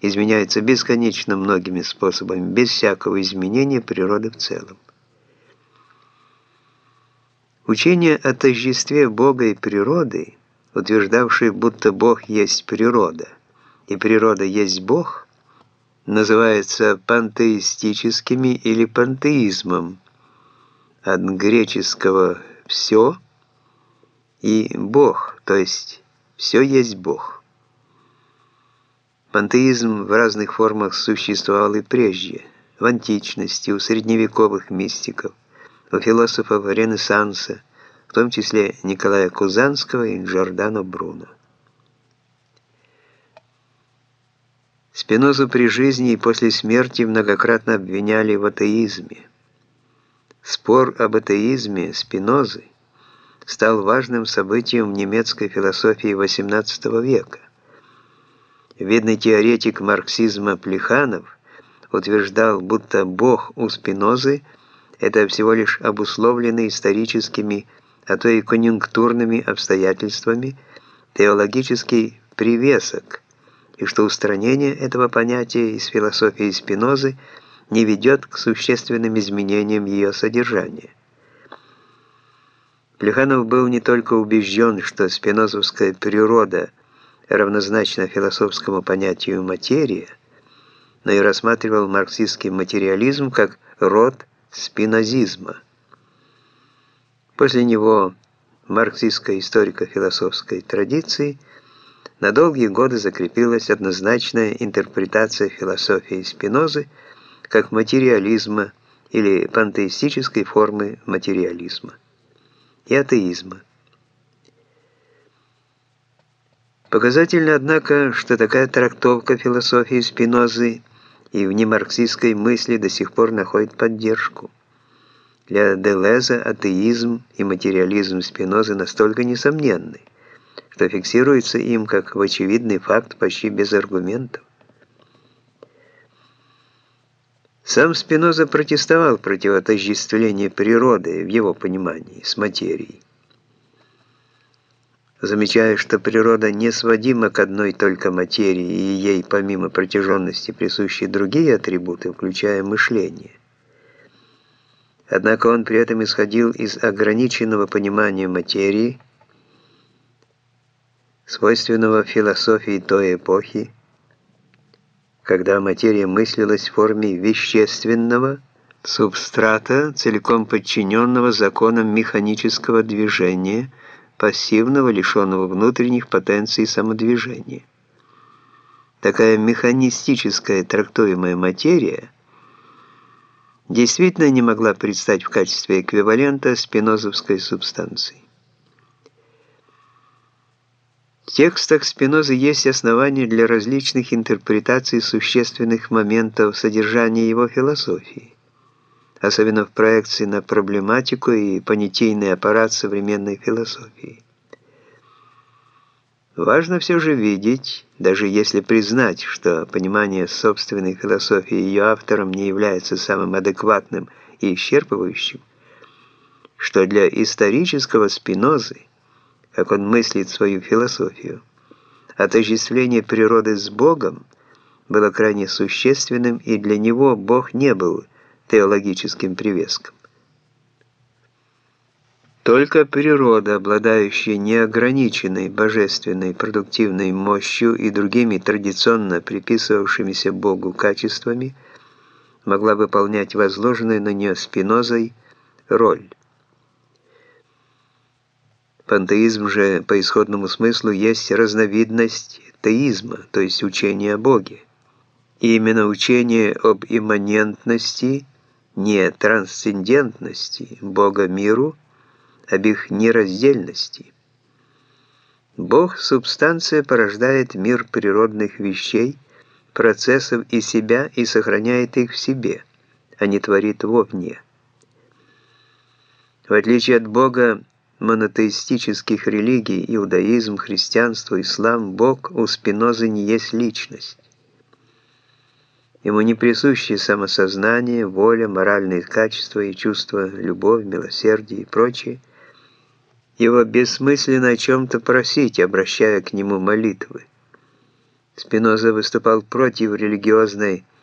изменяется бесконечно многими способами, без всякого изменения природы в целом. Учение о тождестве Бога и природы, утверждавшее, будто Бог есть природа, и природа есть Бог, называется пантеистическими или пантеизмом, от греческого «все» и «бог», то есть «все есть Бог». Пантеизм в разных формах существовал и прежде, в античности, у средневековых мистиков, у философов Ренессанса, в том числе Николая Кузанского и Джордано Бруно. Спинозу при жизни и после смерти многократно обвиняли в атеизме. Спор об атеизме Спинозы стал важным событием в немецкой философии XVIII века. Видный теоретик марксизма Плеханов утверждал, будто Бог у Спинозы – это всего лишь обусловленный историческими, а то и конъюнктурными обстоятельствами теологический привесок, и что устранение этого понятия из философии Спинозы не ведет к существенным изменениям ее содержания. Плеханов был не только убежден, что спинозовская природа – равнозначно философскому понятию «материя», но и рассматривал марксистский материализм как род спинозизма. После него марксистской историко-философской традиции на долгие годы закрепилась однозначная интерпретация философии Спинозы как материализма или пантеистической формы материализма и атеизма. Показательно, однако, что такая трактовка философии Спинозы и в немарксистской мысли до сих пор находит поддержку. Для Делеза атеизм и материализм Спинозы настолько несомненны, что фиксируется им как в очевидный факт почти без аргументов. Сам Спиноза протестовал против отождествления природы в его понимании с материей замечая, что природа не сводима к одной только материи, и ей помимо протяженности присущи другие атрибуты, включая мышление. Однако он при этом исходил из ограниченного понимания материи, свойственного философии той эпохи, когда материя мыслилась в форме вещественного субстрата, целиком подчиненного законам механического движения – пассивного, лишенного внутренних потенций самодвижения. Такая механистическая трактуемая материя действительно не могла предстать в качестве эквивалента спинозовской субстанции. В текстах Спинозы есть основания для различных интерпретаций существенных моментов содержания его философии особенно в проекции на проблематику и понятийный аппарат современной философии. Важно все же видеть, даже если признать, что понимание собственной философии ее автором не является самым адекватным и исчерпывающим, что для исторического Спинозы, как он мыслит свою философию, отождествление природы с Богом было крайне существенным, и для него Бог не был – теологическим привеском. Только природа, обладающая неограниченной божественной продуктивной мощью и другими традиционно приписывавшимися Богу качествами, могла выполнять возложенную на нее спинозой роль. Пантеизм же по исходному смыслу есть разновидность теизма, то есть учение о Боге. И именно учение об имманентности – не трансцендентности Бога миру, об их нераздельности. Бог – субстанция порождает мир природных вещей, процессов и себя и сохраняет их в себе, а не творит вовне. В отличие от Бога монотеистических религий, иудаизм, христианство, ислам, Бог у Спинозы не есть личность. Ему не присущи самосознание, воля, моральные качества и чувства, любовь, милосердие и прочее. Его бессмысленно о чем-то просить, обращая к нему молитвы. Спиноза выступал против религиозной